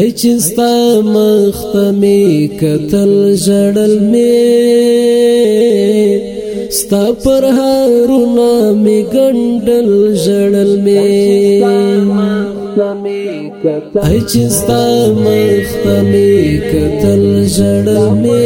ای چې ستا مخ ته می کتل ژړل می ستا پر هارونه می ګندل ژړل می ای چې ستا مخ ته می کتل ژړل می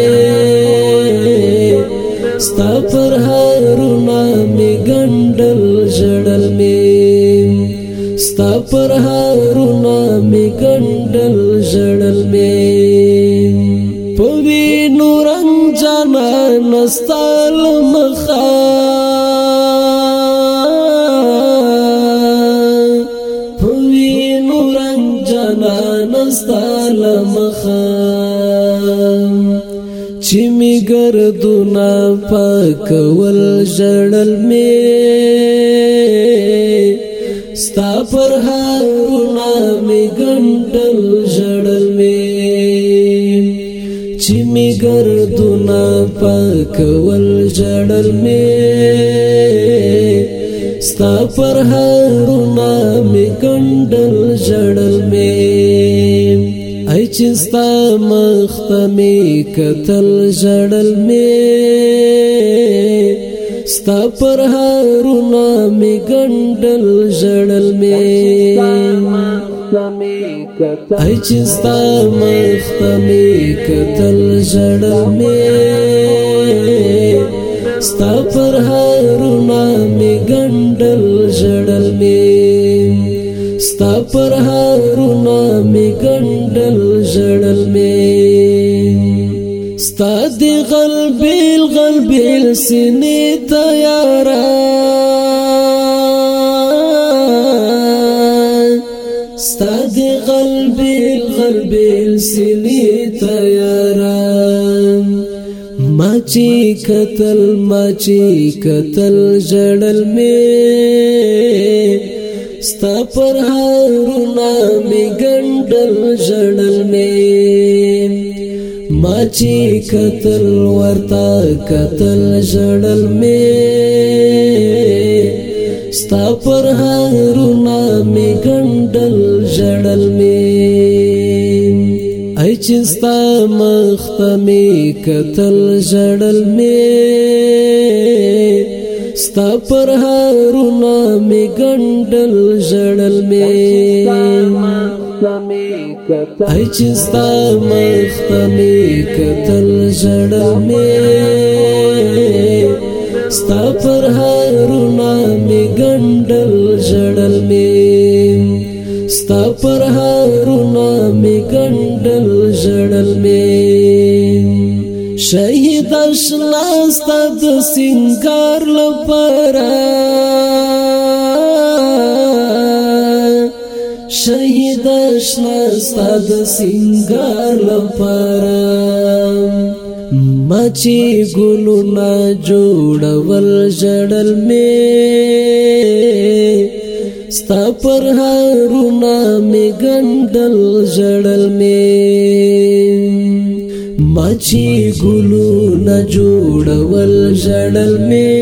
خام چې می ګردونه پاکول ژړل می ستا پر هارونه می ګنټل ژړل می چې می ګردونه پاکول ژړل می ستا پر هارونه می ګنټل ژړل می چې ستا مخ ته می کتل ژړل می ستا پر هارونه می ګندل ژړل می ای چې ستا مخ ته می کتل ژړل می ستا پر هارونه می ګندل ژړل می ستا پر هارونا می گندل جړل می ستا دی غلبیل غلبیل سینې تیارا ستا دی غلبیل غلبیل سینې تیارا ماچی قتل ماچی قتل جړل می ستا پر هارونا می ګندل ژړل می ما چې قتل ورتا قتل ژړل می ستا پر هارونا می ګندل ژړل می ای چې ستا مخ ته می قتل ژړل می ستا پر هارونا می ګندل ژړل می ای چې ستا مخ ته می کتل ژړل می ستا پر هارونا می ګندل ژړل می ستا پر هارونا می ګندل ژړل می شهید اشناست د سنگار لپاره شهید اشناست د سنگار لپاره مچی ګلونا جوړول جړل می ستا پر هارونا می ګندل جړل می مچی ګلو نه جوړول ژړل می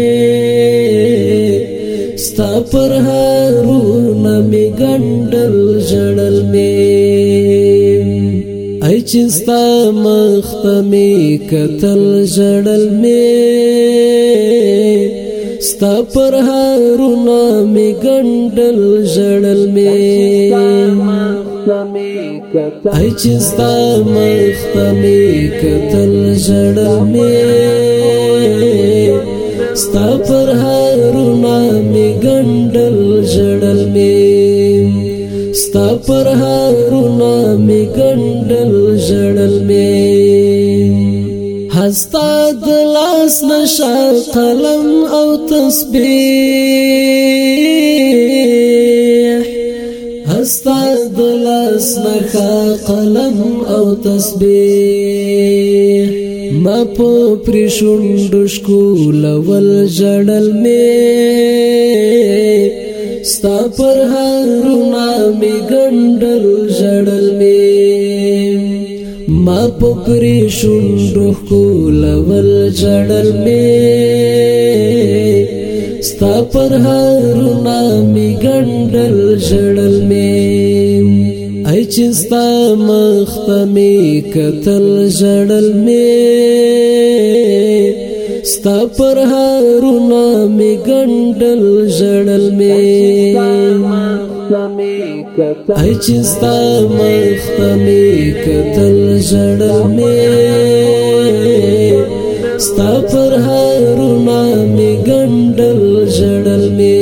ستا پر هرو نه می ګندل ژړل می ای چې ستا مخ ته می کتل ژړل می ستا پر هرو نه می ګندل ژړل می مخمی کتل ای چستا مخمی کتل جړل می ستا پر هرونه می ګندل جړل می ستا پر هرونه می ګندل جړل می هستا د لاس نشه قلم او تسبیح هستا لاس نخا قلم او تسبیح ما په پرشون دشکو لول جړل می ستا پر هرونه می ګندل جړل می ما په پرشون دشکو لول جړل می ستا پر هرونه می ګندل جړل می چې ستا مخ ته می کتل ژړل می ستا پر هرونه می ګندل ژړل می ای چې ستا مخ ته می کتل ژړل می ستا پر هرونه می ګندل ژړل می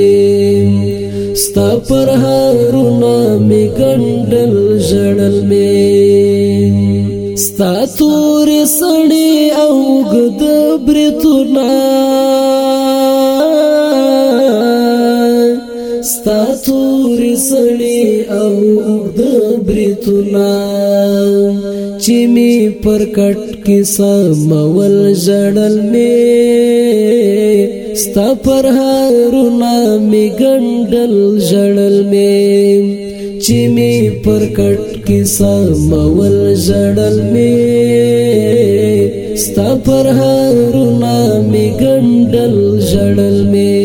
ستا پر هارونا می گندل جړل می ستا تور سړی او غد برتونا ستا تور سړی او غد برتونا چې می پر کټ کې سمول ژړل می ستا پر هرونه می ګندل ژړل می چې می پر کټ کې سمول ژړل می ستا پر هرونه می ګندل ژړل می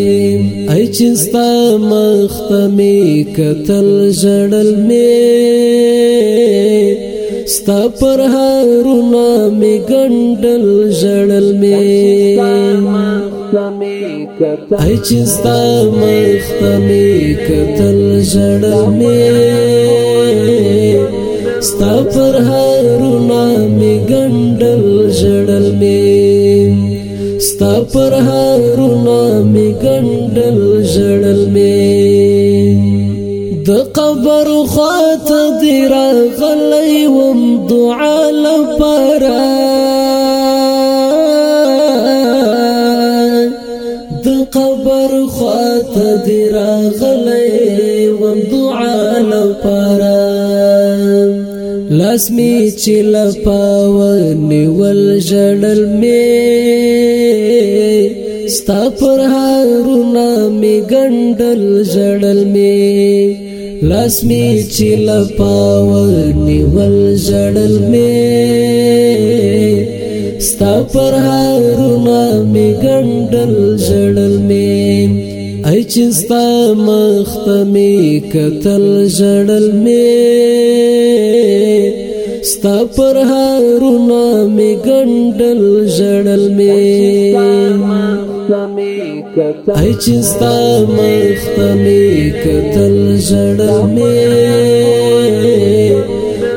ای چې ستا مخ ته می قتل ژړل می ستا پر هارونا می ګندل ژړل می ای چې ستا مخ ته می کتل ژړل می ستا پر هارونا می ګندل ژړل می ستا پر هارونا می ګندل ژړل می خوا ته دی راغلی وم دعا لپاره د قبر خوا ته دی راغلی وم دعا لپاره لاس می چې لپاون ول جړل می ستا پر هارونه می ګندل جړل می لاس می چې لپاول نیول ژړل می ستا پر هارونه می ګندل ژړل می ای چې ستا مخ ته می کتل ژړل می ستا پر هارونا می ګندل ژړل می ای چې ستا مخ ته می کتل ژړل می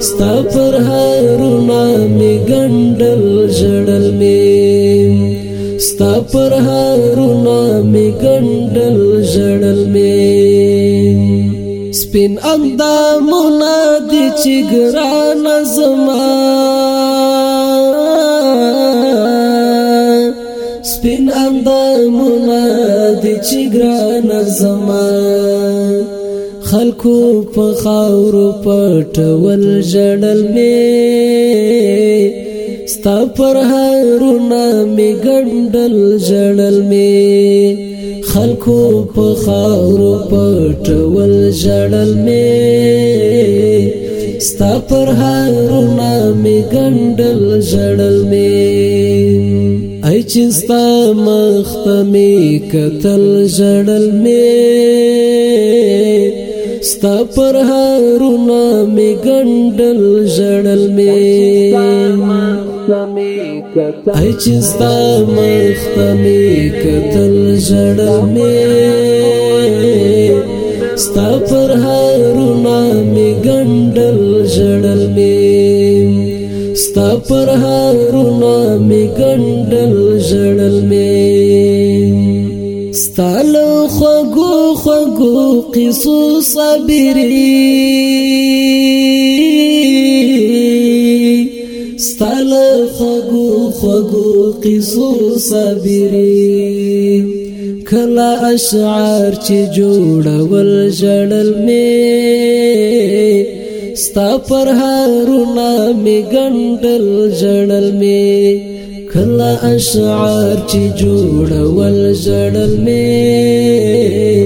ستا پر هارونا می ګندل ژړل می ستا پر هارونا می ګندل ژړل می سپین اندامونه دي چې ګران زما سپین اندامونه دي چې ګران زما خلکو په خاور پټول جړل می ستا پر هرونه می ګندل جړل می خلکو په خاورو پټول ژړل مې ستا پر هارونه مې ګندل ژړل مې ای چې ستا مخ ته مې کتل ژړل مې ستا پر هارونا می ګندل ژړل می ای چې ستا مخ می کتل ژړل می ستا پر هارونا می ګندل ژړل می ستا پر هارونا می ګندل ژړل می ستال قصو صبري ستل خغو خغو قصو صبري كلا اشعار چې جوړول جړل مي ستا پر هارونا مي ګندل جړل مي كلا اشعار چې جوړول جړل مي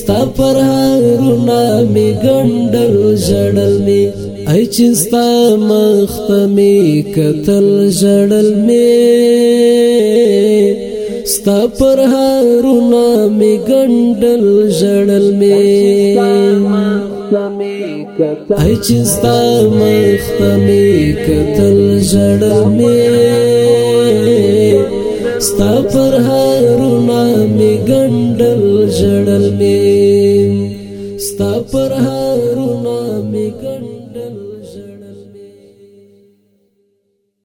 ستا پر هارونا می گندل جڑل می ای چې ستا مخت می قتل جړل می ستا پر هارونا می ګندل جړل می ای چې ستا مخت می قتل جړل می ستا پر هارونا می ګندل جړل می ستا پر هر